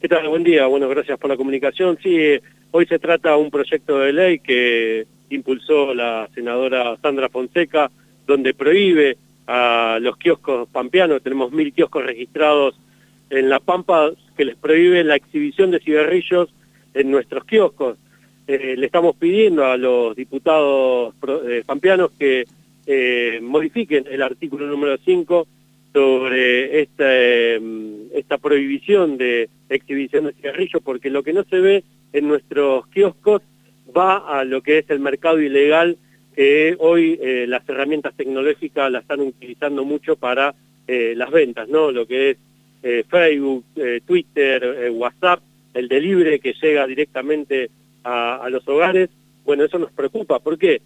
¿Qué tal? Buen día. Bueno, gracias por la comunicación. Sí, eh, hoy se trata un proyecto de ley que impulsó la senadora Sandra Fonseca, donde prohíbe a los kioscos pampeanos, tenemos mil kioscos registrados en La Pampa, que les prohíbe la exhibición de cigarrillos en nuestros kioscos. Eh, le estamos pidiendo a los diputados eh, pampeanos que modifiquen el artículo número 5 sobre esta, em, esta prohibición de exhibición de cigarrillos, porque lo que no se ve en nuestros kioscos va a lo que es el mercado ilegal, que hoy eh, las herramientas tecnológicas las están utilizando mucho para eh, las ventas, ¿no? Lo que es eh, Facebook, Twitter, WhatsApp, el delivery que llega directamente a, a los hogares. Bueno, eso nos preocupa. ¿Por qué?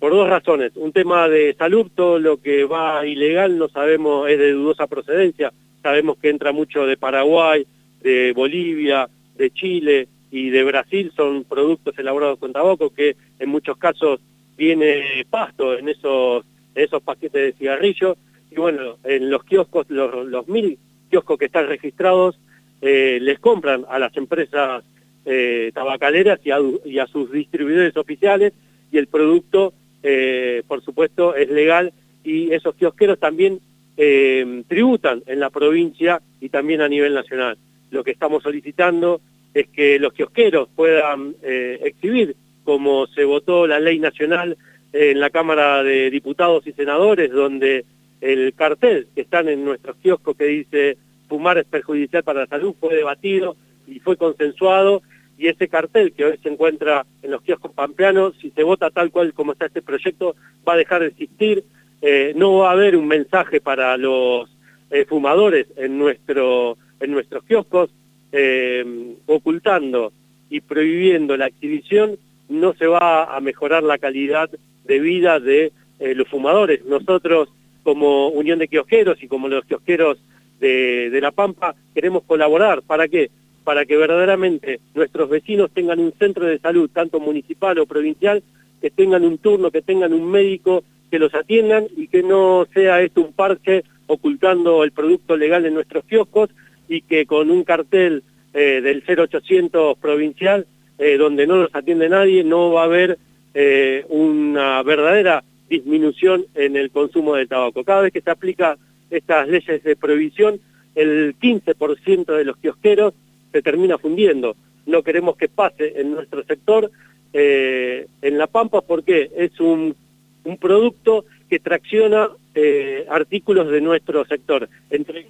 Por dos razones. Un tema de salud, todo lo que va ilegal no sabemos, es de dudosa procedencia. Sabemos que entra mucho de Paraguay, de Bolivia, de Chile y de Brasil, son productos elaborados con tabaco que en muchos casos viene pasto en esos, esos paquetes de cigarrillos. Y bueno, en los kioscos, los, mil kioscos que están registrados, eh, les compran a las empresas eh, tabacaleras y a, y a sus distribuidores oficiales y el producto eh, por supuesto, es legal y esos kiosqueros también eh, tributan en la provincia y también a nivel nacional. Lo que estamos solicitando es que los kiosqueros puedan eh, exhibir, como se votó la ley nacional en la Cámara de Diputados y Senadores, donde el cartel que están en nuestros kioscos que dice fumar es perjudicial para la salud fue debatido y fue consensuado y ese cartel que hoy se encuentra en los kioscos pampeanos, si se vota tal cual como está este proyecto, va a dejar de existir, eh, no va a haber un mensaje para los eh, fumadores en, nuestro, en nuestros kioscos, eh, ocultando y prohibiendo la exhibición, no se va a mejorar la calidad de vida de los fumadores. Nosotros, como Unión de Kiosqueros y como los kiosqueros de La Pampa, queremos colaborar. ¿Para qué? Para que verdaderamente nuestros vecinos tengan un centro de salud, tanto municipal o provincial, que tengan un turno, que tengan un médico que los atiendan y que no sea esto un parche ocultando el producto legal en nuestros kioscos y que con un cartel eh, del 0800 provincial, eh, donde no los atiende nadie, no va a haber eh, una verdadera disminución en el consumo de tabaco. Cada vez que se aplica estas leyes de prohibición, el 15% de los kiosqueros se termina fundiendo. No queremos que pase en nuestro sector, eh, en La Pampa, porque es un, un producto que tracciona eh, artículos de nuestro sector. Entre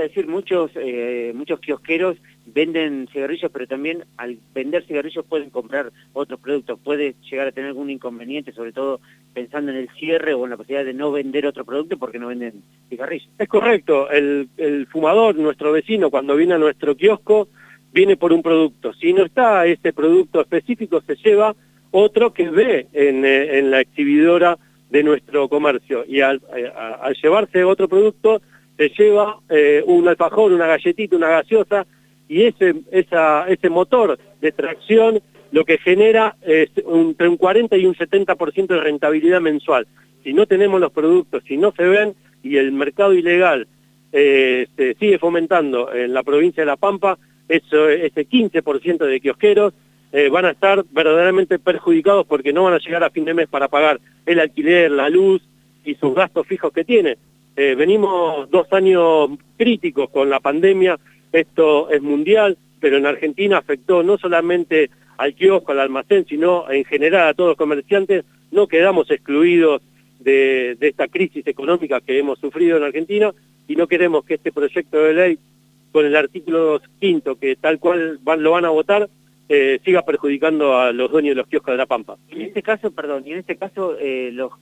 decir, muchos, eh, muchos kiosqueros venden cigarrillos, pero también al vender cigarrillos pueden comprar otros productos. Puede llegar a tener algún inconveniente, sobre todo pensando en el cierre o en la posibilidad de no vender otro producto porque no venden cigarrillos. Es correcto. El, el fumador, nuestro vecino, cuando viene a nuestro kiosco, viene por un producto. Si no está este producto específico, se lleva otro que ve en, eh, en la exhibidora de nuestro comercio. Y al, eh, al llevarse otro producto, se lleva eh, un alfajor, una galletita, una gaseosa, y ese, esa, ese motor de tracción lo que genera es entre un 40 y un 70% de rentabilidad mensual. Si no tenemos los productos, si no se ven, y el mercado ilegal eh, se sigue fomentando en la provincia de La Pampa, eso, ese 15% de kiosqueros eh, van a estar verdaderamente perjudicados porque no van a llegar a fin de mes para pagar el alquiler, la luz y sus gastos fijos que tienen. Eh, venimos dos años críticos con la pandemia, esto es mundial, pero en Argentina afectó no solamente al kiosco, al almacén, sino en general a todos los comerciantes, no quedamos excluidos de, esta crisis económica que hemos sufrido en Argentina y no queremos que este proyecto de ley con el artículo quinto, que tal cual lo van a votar, eh, siga perjudicando a los dueños de los kioscos de La Pampa. En este caso, perdón, en este caso eh, los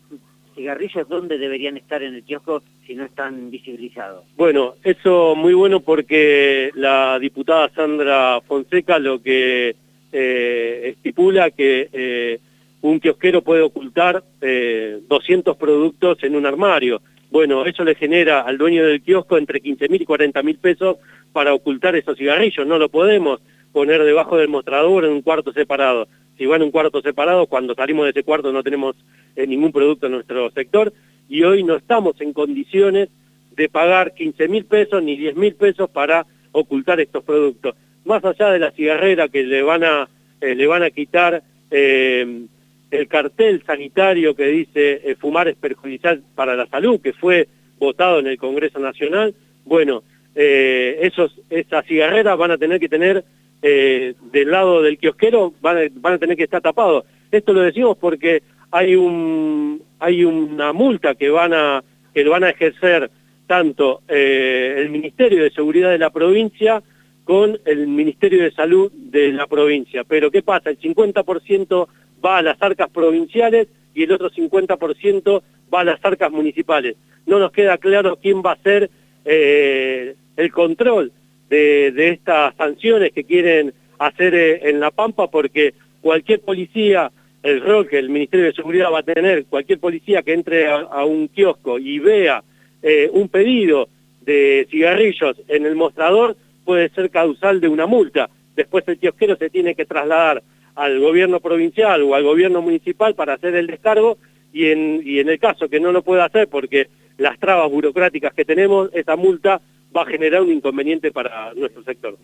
cigarrillos dónde deberían estar en el kiosco si no están visibilizados? Bueno, eso muy bueno porque la diputada Sandra Fonseca lo que eh, estipula que eh, un kiosquero puede ocultar eh, 200 productos en un armario. Bueno, eso le genera al dueño del kiosco entre 15 mil y 40 mil pesos para ocultar esos cigarrillos. No lo podemos poner debajo del mostrador en un cuarto separado. Si va en un cuarto separado, cuando salimos de ese cuarto no tenemos eh, ningún producto en nuestro sector y hoy no estamos en condiciones de pagar 15 mil pesos ni 10 mil pesos para ocultar estos productos. Más allá de la cigarrera que le van a, eh, le van a quitar eh, el cartel sanitario que dice eh, fumar es perjudicial para la salud, que fue votado en el Congreso Nacional, bueno, esos, esas cigarreras van a tener que tener del lado del kiosquero, van a, van a tener que estar tapados. Esto lo decimos porque hay un hay una multa que van a que van a ejercer tanto eh, el Ministerio de Seguridad de la provincia con el Ministerio de Salud de la provincia. Pero ¿qué pasa? El 50% va a las arcas provinciales y el otro 50% va a las arcas municipales. No nos queda claro quién va a ser eh, el control de, estas sanciones que quieren hacer eh, en La Pampa porque cualquier policía el rol que el Ministerio de Seguridad va a tener, cualquier policía que entre a, un kiosco y vea eh, un pedido de cigarrillos en el mostrador puede ser causal de una multa. Después el kiosquero se tiene que trasladar al gobierno provincial o al gobierno municipal para hacer el descargo y en, y en el caso que no lo pueda hacer porque las trabas burocráticas que tenemos, esa multa va a generar un inconveniente para nuestro sector.